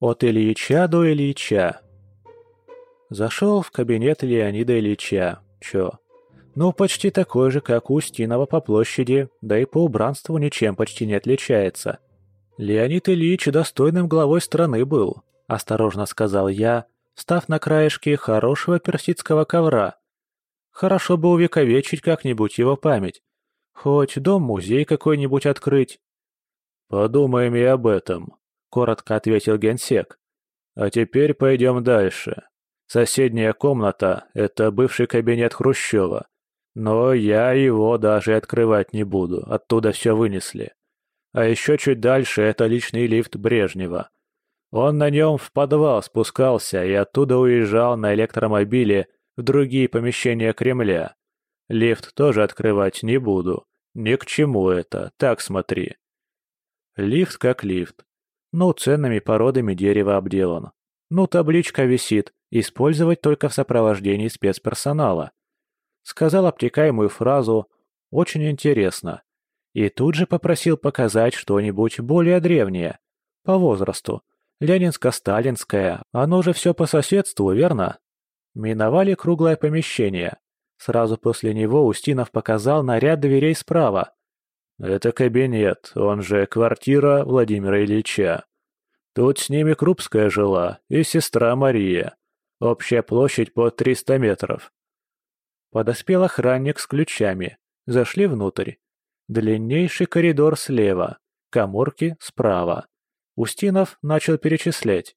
От Ильича до Ильича. Зашел в кабинет Леонида Ильича. Чё? Ну, почти такой же, как у Устинова по площади, да и по убранству ничем почти не отличается. Леонид Ильич достойным главой страны был, осторожно сказал я, став на краешке хорошего персидского ковра. Хорошо бы увековечить как-нибудь его память. Хоть дом-музей какой-нибудь открыть. «Подумаем и об этом», — коротко ответил генсек. «А теперь пойдем дальше. Соседняя комната — это бывший кабинет Хрущева. Но я его даже открывать не буду, оттуда все вынесли. А еще чуть дальше это личный лифт Брежнева. Он на нем в подвал спускался и оттуда уезжал на электромобиле в другие помещения Кремля. Лифт тоже открывать не буду. Ни к чему это, так смотри. Лифт как лифт. Ну, ценными породами дерева обделан. Ну, табличка висит, использовать только в сопровождении спецперсонала. Сказал обтекаемую фразу «очень интересно». И тут же попросил показать что-нибудь более древнее. По возрасту. Ленинско-сталинское, оно же все по соседству, верно? Миновали круглое помещение. Сразу после него Устинов показал на ряд дверей справа. «Это кабинет, он же квартира Владимира Ильича. Тут с ними Крупская жила и сестра Мария. Общая площадь по 300 метров». Подоспел охранник с ключами. Зашли внутрь. Длиннейший коридор слева, коморки справа. Устинов начал перечислять.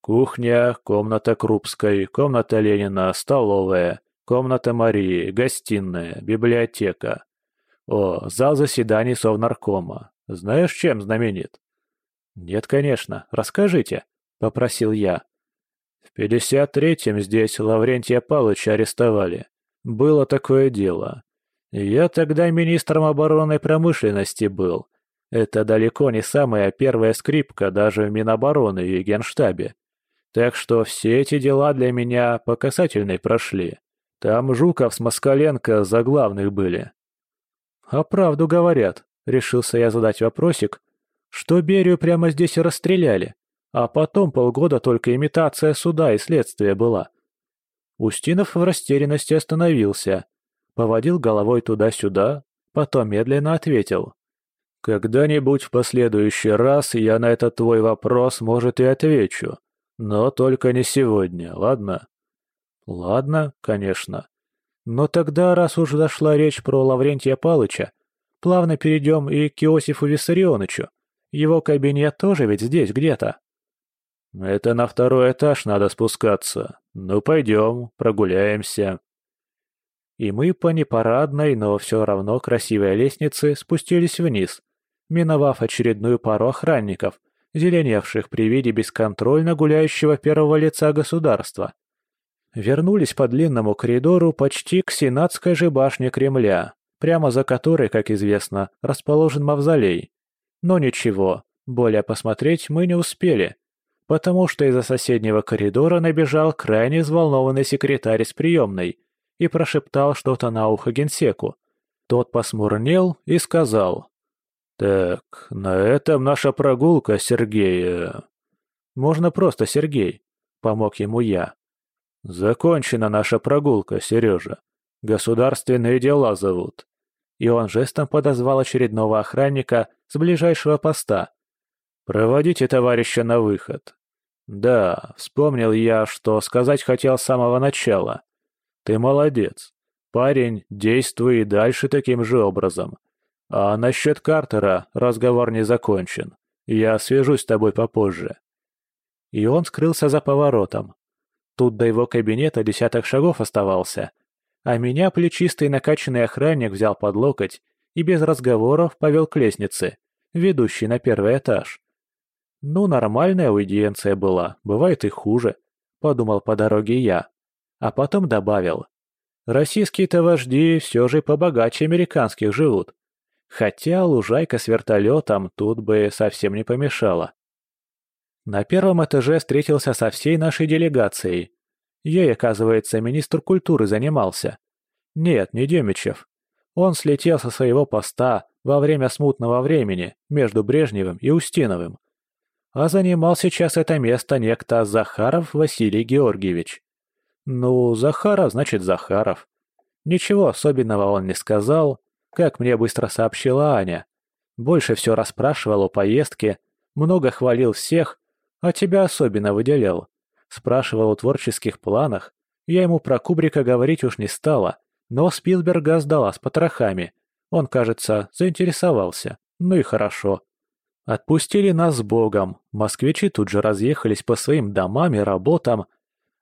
Кухня, комната Крупской, комната Ленина, столовая, комната Марии, гостиная, библиотека. О, зал заседаний Совнаркома. Знаешь, чем знаменит? Нет, конечно. Расскажите, попросил я. В 53-м здесь Лаврентия Павловича арестовали. Было такое дело. Я тогда министром оборонной промышленности был. Это далеко не самая первая скрипка даже в Минобороны и Генштабе. Так что все эти дела для меня по касательной прошли. Там Жуков с Москаленко за главных были. «А правду говорят», — решился я задать вопросик, что Берию прямо здесь и расстреляли, а потом полгода только имитация суда и следствия была. Устинов в растерянности остановился, поводил головой туда-сюда, потом медленно ответил. «Когда-нибудь в последующий раз я на этот твой вопрос, может, и отвечу, но только не сегодня, ладно?» «Ладно, конечно. Но тогда, раз уж зашла речь про Лаврентия Палыча, плавно перейдем и к Иосифу Виссарионовичу. Его кабинет тоже ведь здесь где-то». «Это на второй этаж надо спускаться. Ну, пойдем, прогуляемся». И мы по непарадной, но все равно красивой лестнице спустились вниз, миновав очередную пару охранников, зеленевших при виде бесконтрольно гуляющего первого лица государства. Вернулись по длинному коридору почти к сенатской же башне Кремля, прямо за которой, как известно, расположен мавзолей. Но ничего, более посмотреть мы не успели, потому что из-за соседнего коридора набежал крайне взволнованный секретарь из приемной и прошептал что-то на ухо генсеку. Тот посмурнел и сказал. «Так, на этом наша прогулка, Сергей...» «Можно просто Сергей», — помог ему я. «Закончена наша прогулка, Сережа. Государственные дела зовут». И он жестом подозвал очередного охранника с ближайшего поста. «Проводите товарища на выход». «Да, вспомнил я, что сказать хотел с самого начала. Ты молодец. Парень, действуй и дальше таким же образом. А насчет Картера разговор не закончен. Я свяжусь с тобой попозже». И он скрылся за поворотом, Тут до его кабинета десяток шагов оставался, а меня плечистый накачанный охранник взял под локоть и без разговоров повел к лестнице, ведущей на первый этаж. Ну, нормальная аудиенция была, бывает и хуже, подумал по дороге я, а потом добавил. Российские-то вожди все же побогаче американских живут. Хотя лужайка с вертолетом тут бы совсем не помешала. На первом этаже встретился со всей нашей делегацией. Ей, оказывается, министр культуры занимался. Нет, не Демичев. Он слетел со своего поста во время смутного времени между Брежневым и Устиновым. а занимал сейчас это место некто Захаров Василий Георгиевич. Ну, Захаров значит Захаров. Ничего особенного он не сказал, как мне быстро сообщила Аня. Больше все расспрашивал о поездке, много хвалил всех, а тебя особенно выделял. Спрашивал о творческих планах. Я ему про Кубрика говорить уж не стала, но Спилберга сдала с потрохами. Он, кажется, заинтересовался. Ну и хорошо. Отпустили нас с Богом, москвичи тут же разъехались по своим домам и работам,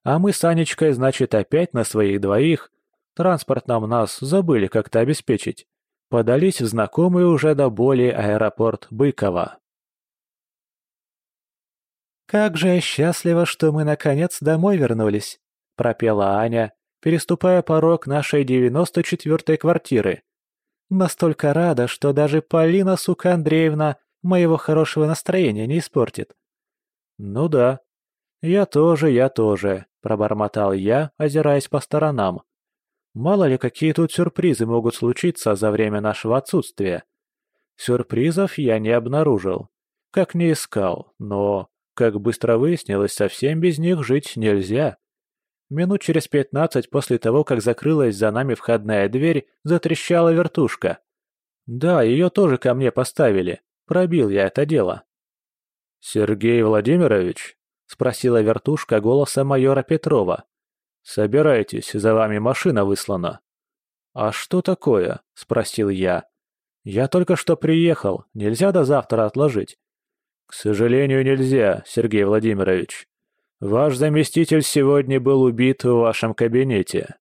а мы с Анечкой, значит, опять на своих двоих. Транспорт нам нас забыли как-то обеспечить. Подались в знакомый уже до боли аэропорт Быкова. «Как же я счастлива, что мы наконец домой вернулись», — пропела Аня, переступая порог нашей девяносто четвертой квартиры. «Настолько рада, что даже Полина, сука Андреевна, моего хорошего настроения не испортит». «Ну да. Я тоже, я тоже», — пробормотал я, озираясь по сторонам. «Мало ли, какие тут сюрпризы могут случиться за время нашего отсутствия. Сюрпризов я не обнаружил, как не искал, но, как быстро выяснилось, совсем без них жить нельзя». Минут через пятнадцать после того, как закрылась за нами входная дверь, затрещала вертушка. Да, ее тоже ко мне поставили. Пробил я это дело. «Сергей Владимирович?» — спросила вертушка голоса майора Петрова. «Собирайтесь, за вами машина выслана». «А что такое?» — спросил я. «Я только что приехал, нельзя до завтра отложить». «К сожалению, нельзя, Сергей Владимирович. Ваш заместитель сегодня был убит в вашем кабинете.